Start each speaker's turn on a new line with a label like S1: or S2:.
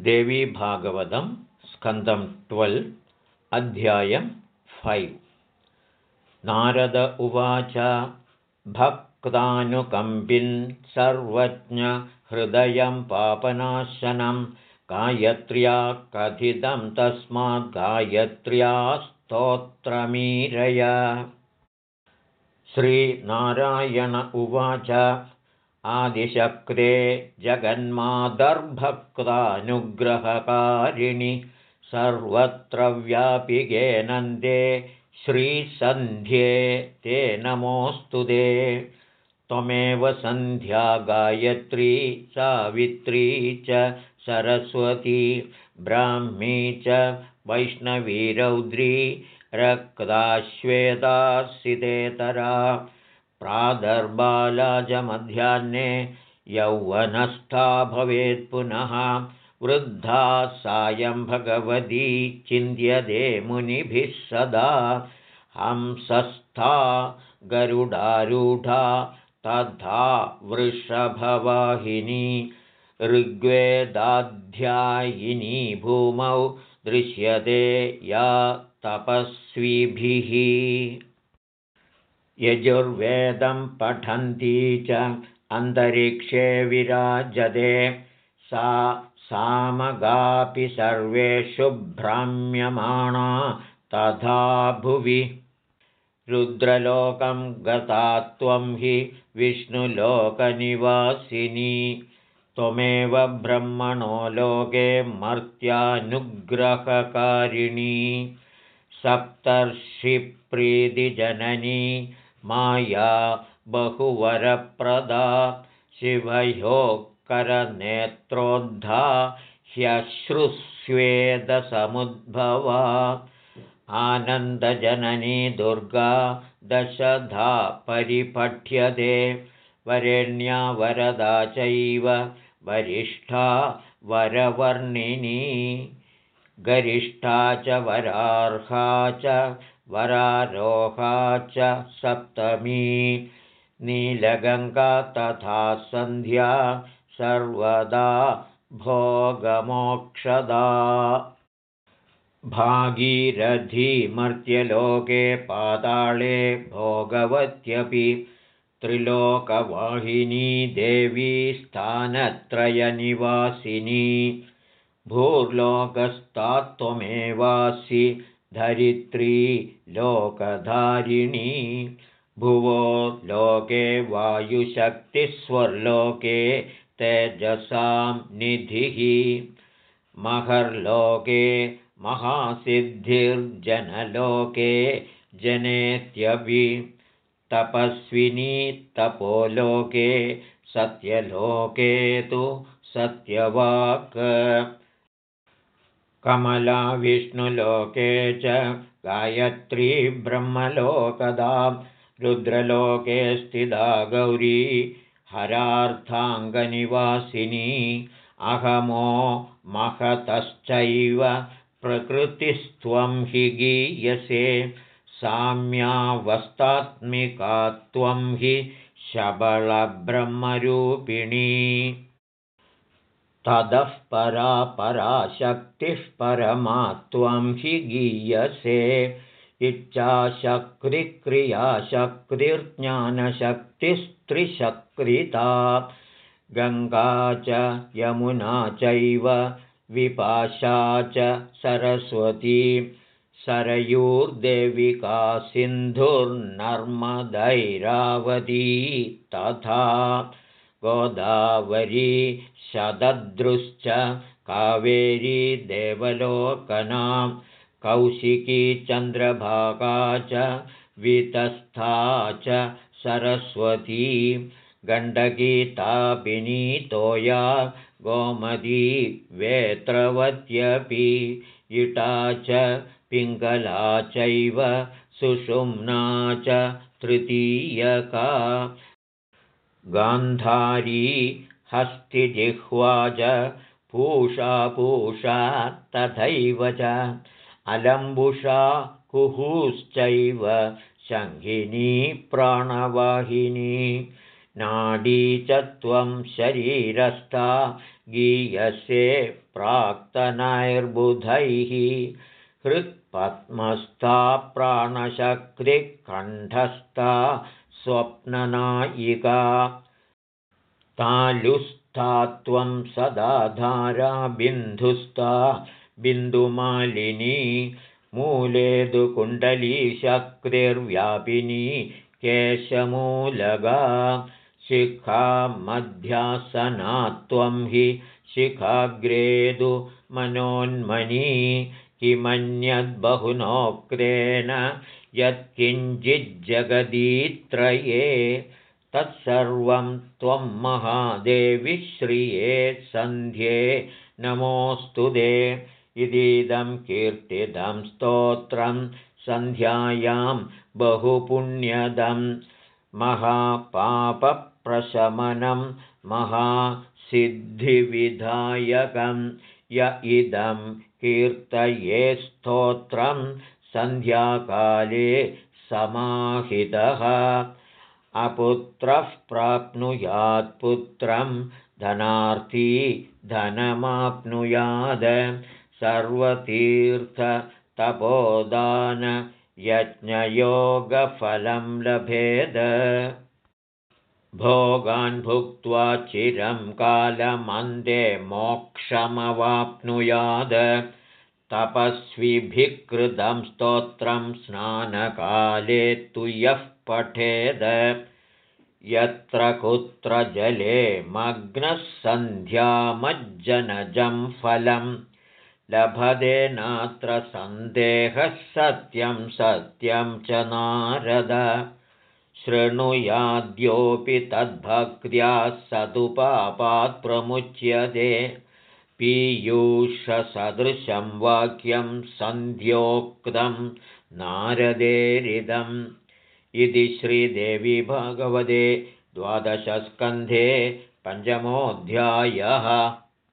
S1: देवीभागवतं स्कन्दं ट्वेल् अध्यायं फैव्। नारद उवाच भक्तानुकम्पिन् सर्वज्ञहृदयं पापनाशनं गायत्र्या कथितं तस्मात् गायत्र्या स्तोत्रमीरय। श्रीनारायण उवाच आदिशक्रे जगन्मादर्भक्तानुग्रहकारिणि सर्वत्र व्यापिके नन्दे श्रीसन्ध्ये ते नमोऽस्तु ते। त्वमेव सन्ध्या गायत्री सावित्री च सरस्वती ब्राह्मी च वैष्णवीरौद्री प्रादर्बालाजमध्याह्ने यौवनस्था भवेत् पुनः। वृद्धा सायं भगवती चिन्त्यते मुनिभिः सदा। हंसस्था गरुडारूढा तथा वृषभवाहिनी ऋग्वेदाध्यायिनी भूमौ दृश्यते या तपस्विभिः यजुर्वेदं पठन्ती च अन्तरिक्षे विराजते। सा सामगापि सर्वेषु भ्राम्यमाणा तथा भुवि। रुद्रलोकं गता त्वं हि विष्णुलोकनिवासिनी। त्वमेव ब्रह्मणो लोके मर्त्यानुग्रहकारिणी। सप्तर्षिप्रीतिजननी माया बहुवरप्रदा शिवयोकरनेत्रोद्धा ह्यश्रुस्वेदसमुद्भवा आनन्दजननी दुर्गा दशधा परिपठ्यते वरेण्या वरदा चैव वरिष्ठा वरवर्णिनी गरिष्ठा च वरार्हा च वरारोहा च सप्तमी नीलगङ्गा तथा सन्ध्या सर्वदा भोगमोक्षदा। भागीरथीमर्त्यलोके पाताळे भोगवत्यपि त्रिलोकवाहिनी देवी स्थानत्रयनिवासिनी। भूर्लोकस्था त्वमेवासि धरित्री लोकधारिणी। भुवो लोके वायुशक्तिस्वर्लोके तेजसां निधिः। महर्लोके महासिद्धिर्जनलोके जनेत्यपि। तपस्विनी तपोलोके सत्यलोके तु सत्यवाक् कमला विष्णुलोके च गायत्री ब्रह्मलोकदा रुद्रलोके स्थिता गौरी हरार्थाङ्गनिवासिनी अहमो महतश्चैव प्रकृतिस्त्वं हि गीयसे साम्यावस्तात्मिका त्वं हि शबलब्रह्मरूपिणी ततः परा पराशक्तिः परमा त्वं हि गीयसे। इच्छाशक्तिक्रियाशक्तिर्ज्ञानशक्तिस्त्रिशक्रिता गङ्गा च यमुना चैव विपाशा च सरस्वती। सरयूर्देविका सिन्धुर्नर्मदैरावती तथा गोदावरी शतद्रुश्च कावेरी देवलोकनां कौशिकी चन्द्रभागा च वितस्था च सरस्वती गण्डकी तापिनी तोया गोमती वेत्रवत्यपि इटा च पिङ्गला चैव सुषुम्ना च तृतीयका गान्धारी हस्तिजिह्वा च पूषा तथैव च। अलम्बुषा कुहुश्चैव शङ्घिनी प्राणवाहिनी। नाडी च त्वं शरीरस्था गीयसे प्राक्तनैर्बुधैः। हृत्पद्मस्था प्राणशक्तिकण्ठस्था स्वप्ननायिका। तालुस्था त्वं सदा धारा बिन्धुस्था बिन्दुमालिनी मूलेदुकुण्डली शक्तिर्व्यापिनी केशमूलगा। शिखा मध्यासना त्वं हि शिखाग्रेदु मनोन्मनी किमन्यद्बहुनोक्तेन यत्किञ्चिज्जगदीत्रये तत्सर्वं त्वं महादेविश्रिये सन्ध्ये नमोऽस्तु दे। इदीदं कीर्तिदं स्तोत्रं सन्ध्यायां बहुपुण्यदं महापापप्रशमनं महासिद्धिविधायकं। य इदं कीर्तये स्तोत्रं सन्ध्याकाले समाहितः। अपुत्रः प्राप्नुयात् पुत्रं धनार्थी धनमाप्नुयाद। सर्वतीर्थतपोदानयज्ञयोगफलं लभेद। भोगान् भुक्त्वा चिरं कालमन्दे मोक्षमवाप्नुयाद तपस्विभिः कृतं स्तोत्रं स्नानकाले तु यः पठेद यत्र कुत्र जले मग्नः सन्ध्यामज्जनजं फलं लभते नात्र सन्देहः सत्यं सत्यं च नारद। शृणुयाद्योऽपि तद्भक्त्या सदुपापात् प्रमुच्यते पीयूषसदृशं वाक्यं सन्ध्योक्तं नारदेरिदम्। इति श्रीदेवी भगवते द्वादशस्कन्धे पञ्चमोऽध्यायः